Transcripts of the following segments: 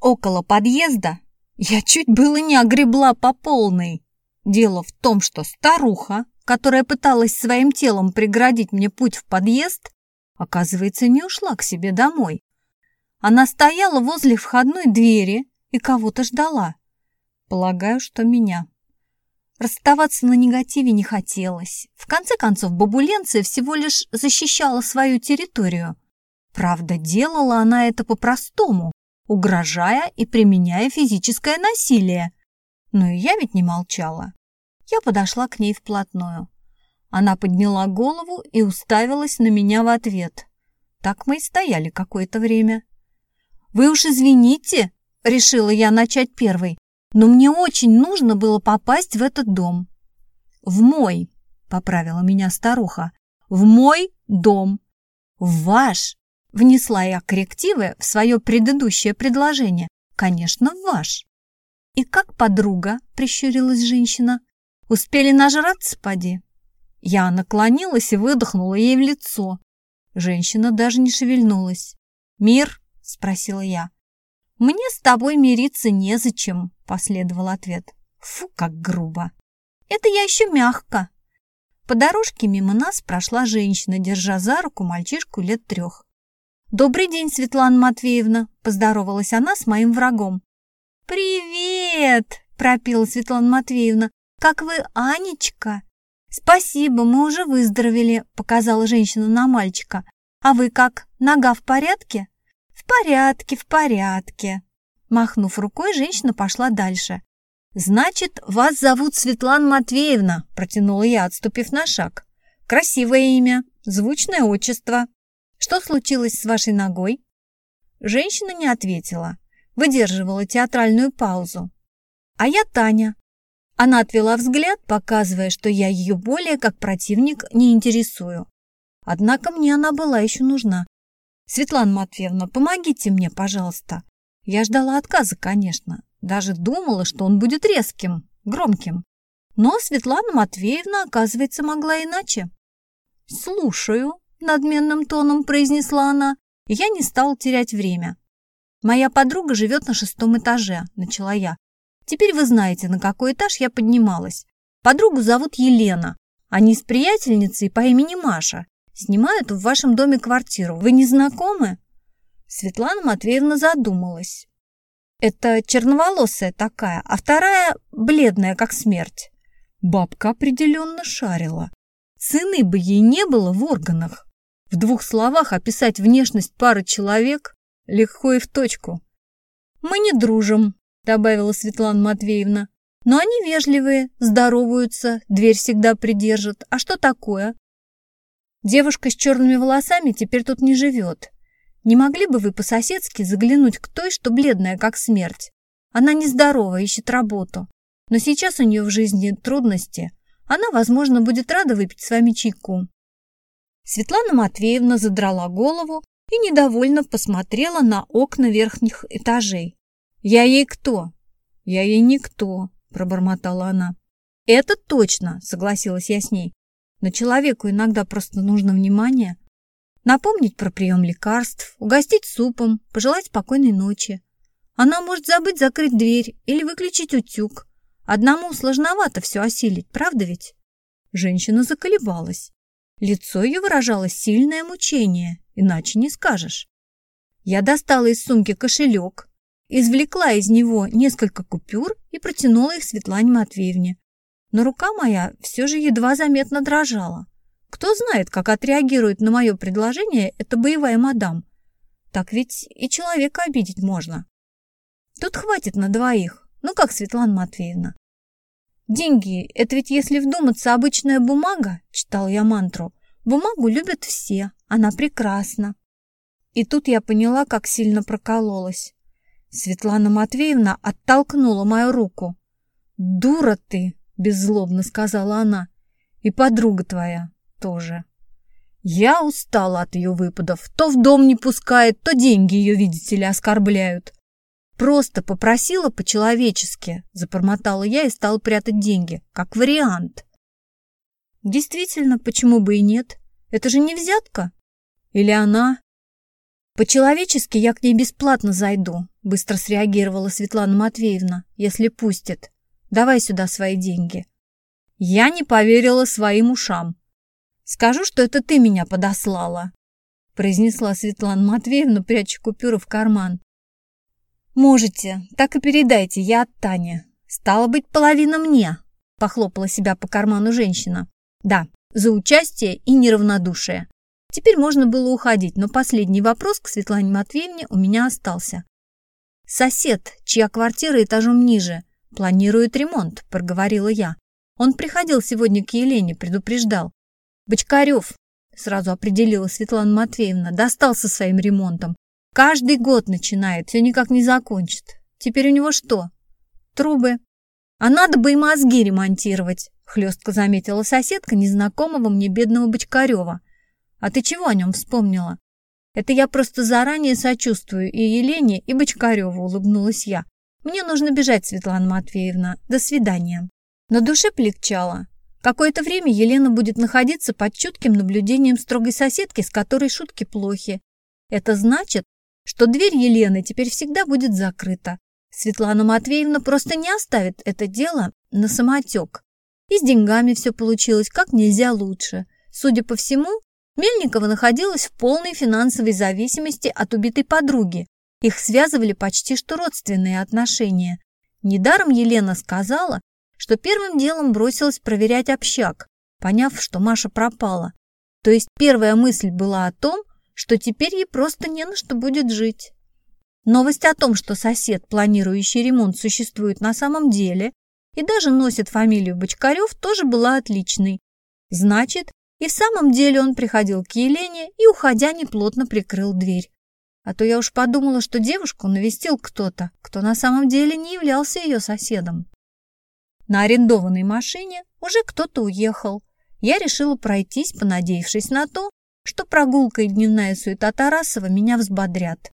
около подъезда я чуть было не огребла по полной. Дело в том, что старуха, которая пыталась своим телом преградить мне путь в подъезд, оказывается, не ушла к себе домой. Она стояла возле входной двери и кого-то ждала. Полагаю, что меня. Расставаться на негативе не хотелось. В конце концов, бабуленция всего лишь защищала свою территорию. Правда, делала она это по-простому, угрожая и применяя физическое насилие. Но и я ведь не молчала. Я подошла к ней вплотную. Она подняла голову и уставилась на меня в ответ. Так мы и стояли какое-то время. «Вы уж извините», — решила я начать первой, «но мне очень нужно было попасть в этот дом». «В мой», — поправила меня старуха, «в мой дом». «В ваш», — внесла я коррективы в свое предыдущее предложение, «конечно, в ваш». «И как подруга?» — прищурилась женщина. «Успели нажраться, поди?» Я наклонилась и выдохнула ей в лицо. Женщина даже не шевельнулась. «Мир?» — спросила я. «Мне с тобой мириться незачем», — последовал ответ. «Фу, как грубо!» «Это я еще мягко!» По дорожке мимо нас прошла женщина, держа за руку мальчишку лет трех. «Добрый день, Светлана Матвеевна!» – поздоровалась она с моим врагом. «Привет!» – пропела Светлана Матвеевна. «Как вы, Анечка?» «Спасибо, мы уже выздоровели», – показала женщина на мальчика. «А вы как, нога в порядке?» «В порядке, в порядке». Махнув рукой, женщина пошла дальше. «Значит, вас зовут Светлана Матвеевна», – протянула я, отступив на шаг. «Красивое имя, звучное отчество. Что случилось с вашей ногой?» Женщина не ответила, выдерживала театральную паузу. «А я Таня, она отвела взгляд, показывая, что я ее более как противник не интересую. Однако мне она была еще нужна. «Светлана Матвеевна, помогите мне, пожалуйста». Я ждала отказа, конечно. Даже думала, что он будет резким, громким. Но Светлана Матвеевна, оказывается, могла иначе. «Слушаю», — надменным тоном произнесла она, я не стала терять время. «Моя подруга живет на шестом этаже», — начала я. Теперь вы знаете, на какой этаж я поднималась. Подругу зовут Елена. Они с приятельницей по имени Маша. Снимают в вашем доме квартиру. Вы не знакомы?» Светлана Матвеевна задумалась. «Это черноволосая такая, а вторая бледная, как смерть». Бабка определенно шарила. Цены бы ей не было в органах. В двух словах описать внешность пары человек легко и в точку. «Мы не дружим», добавила Светлана Матвеевна. Но они вежливые, здороваются, дверь всегда придержат. А что такое? Девушка с черными волосами теперь тут не живет. Не могли бы вы по-соседски заглянуть к той, что бледная, как смерть? Она нездорова, ищет работу. Но сейчас у нее в жизни трудности. Она, возможно, будет рада выпить с вами чайку. Светлана Матвеевна задрала голову и недовольно посмотрела на окна верхних этажей. «Я ей кто?» «Я ей никто», — пробормотала она. «Это точно», — согласилась я с ней. «Но человеку иногда просто нужно внимание. Напомнить про прием лекарств, угостить супом, пожелать спокойной ночи. Она может забыть закрыть дверь или выключить утюг. Одному сложновато все осилить, правда ведь?» Женщина заколебалась. Лицо ее выражало сильное мучение, иначе не скажешь. Я достала из сумки кошелек, извлекла из него несколько купюр и протянула их Светлане Матвеевне. Но рука моя все же едва заметно дрожала. Кто знает, как отреагирует на мое предложение эта боевая мадам. Так ведь и человека обидеть можно. Тут хватит на двоих. Ну как, Светлана Матвеевна? Деньги – это ведь, если вдуматься, обычная бумага, читал я мантру. Бумагу любят все, она прекрасна. И тут я поняла, как сильно прокололась. Светлана Матвеевна оттолкнула мою руку. «Дура ты!» – беззлобно сказала она. «И подруга твоя тоже». Я устала от ее выпадов. То в дом не пускает, то деньги ее, видите ли, оскорбляют. Просто попросила по-человечески, запромотала я и стала прятать деньги, как вариант. Действительно, почему бы и нет? Это же не взятка. Или она «По-человечески я к ней бесплатно зайду», — быстро среагировала Светлана Матвеевна, «если пустит. Давай сюда свои деньги». Я не поверила своим ушам. «Скажу, что это ты меня подослала», — произнесла Светлана Матвеевна, пряча купюры в карман. «Можете, так и передайте, я от Тани. Стало быть, половина мне», — похлопала себя по карману женщина. «Да, за участие и неравнодушие. Теперь можно было уходить, но последний вопрос к Светлане Матвеевне у меня остался. «Сосед, чья квартира этажом ниже, планирует ремонт», – проговорила я. Он приходил сегодня к Елене, предупреждал. «Бочкарев», – сразу определила Светлана Матвеевна, достал со своим ремонтом. «Каждый год начинает, все никак не закончит. Теперь у него что? Трубы. А надо бы и мозги ремонтировать», – хлестко заметила соседка незнакомого мне бедного Бочкарева. А ты чего о нем вспомнила? Это я просто заранее сочувствую и Елене, и Бочкареву, улыбнулась я. Мне нужно бежать, Светлана Матвеевна. До свидания. На душе полегчало. Какое-то время Елена будет находиться под чутким наблюдением строгой соседки, с которой шутки плохи. Это значит, что дверь Елены теперь всегда будет закрыта. Светлана Матвеевна просто не оставит это дело на самотек. И с деньгами все получилось как нельзя лучше. Судя по всему, Мельникова находилась в полной финансовой зависимости от убитой подруги. Их связывали почти что родственные отношения. Недаром Елена сказала, что первым делом бросилась проверять общак, поняв, что Маша пропала. То есть первая мысль была о том, что теперь ей просто не на что будет жить. Новость о том, что сосед, планирующий ремонт, существует на самом деле и даже носит фамилию Бочкарев, тоже была отличной. Значит, и в самом деле он приходил к Елене и, уходя, неплотно прикрыл дверь. А то я уж подумала, что девушку навестил кто-то, кто на самом деле не являлся ее соседом. На арендованной машине уже кто-то уехал. Я решила пройтись, понадеявшись на то, что прогулка и дневная суета Тарасова меня взбодрят.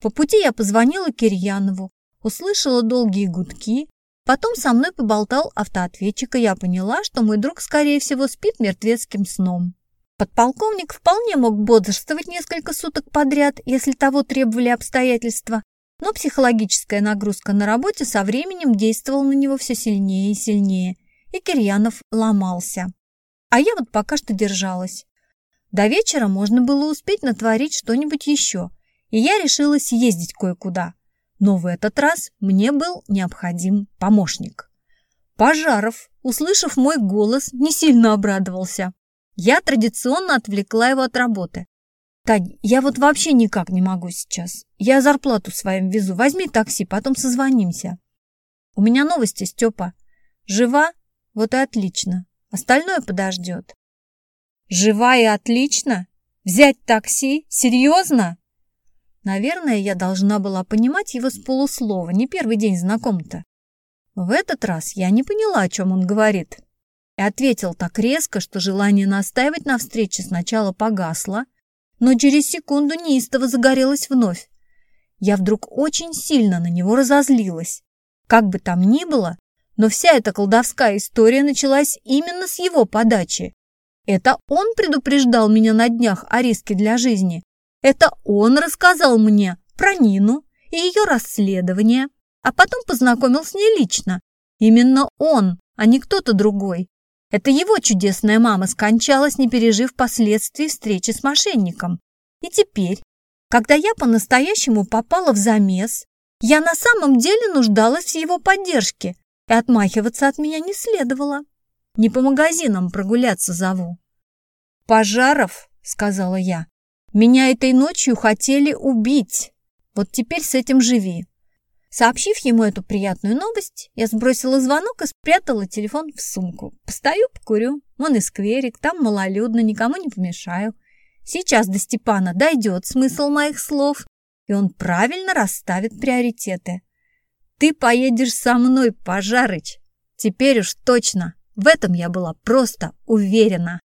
По пути я позвонила Кирьянову, услышала долгие гудки, Потом со мной поболтал автоответчик, и я поняла, что мой друг, скорее всего, спит мертвецким сном. Подполковник вполне мог бодрствовать несколько суток подряд, если того требовали обстоятельства, но психологическая нагрузка на работе со временем действовала на него все сильнее и сильнее, и Кирьянов ломался. А я вот пока что держалась. До вечера можно было успеть натворить что-нибудь еще, и я решила съездить кое-куда – но в этот раз мне был необходим помощник. Пожаров, услышав мой голос, не сильно обрадовался. Я традиционно отвлекла его от работы. «Тань, я вот вообще никак не могу сейчас. Я зарплату своим везу. Возьми такси, потом созвонимся». «У меня новости, Степа. Жива? Вот и отлично. Остальное подождет». «Жива и отлично? Взять такси? Серьезно?» Наверное, я должна была понимать его с полуслова, не первый день знаком-то. В этот раз я не поняла, о чем он говорит. И ответил так резко, что желание настаивать на встрече сначала погасло, но через секунду неистово загорелось вновь. Я вдруг очень сильно на него разозлилась. Как бы там ни было, но вся эта колдовская история началась именно с его подачи. Это он предупреждал меня на днях о риске для жизни, это он рассказал мне про Нину и ее расследование, а потом познакомил с ней лично. Именно он, а не кто-то другой. Это его чудесная мама скончалась, не пережив последствий встречи с мошенником. И теперь, когда я по-настоящему попала в замес, я на самом деле нуждалась в его поддержке, и отмахиваться от меня не следовало. Не по магазинам прогуляться зову. «Пожаров», — сказала я, меня этой ночью хотели убить. Вот теперь с этим живи. Сообщив ему эту приятную новость, я сбросила звонок и спрятала телефон в сумку. Постою, покурю. Вон и скверик, там малолюдно, никому не помешаю. Сейчас до Степана дойдет смысл моих слов, и он правильно расставит приоритеты. Ты поедешь со мной, Пожарыч. Теперь уж точно. В этом я была просто уверена.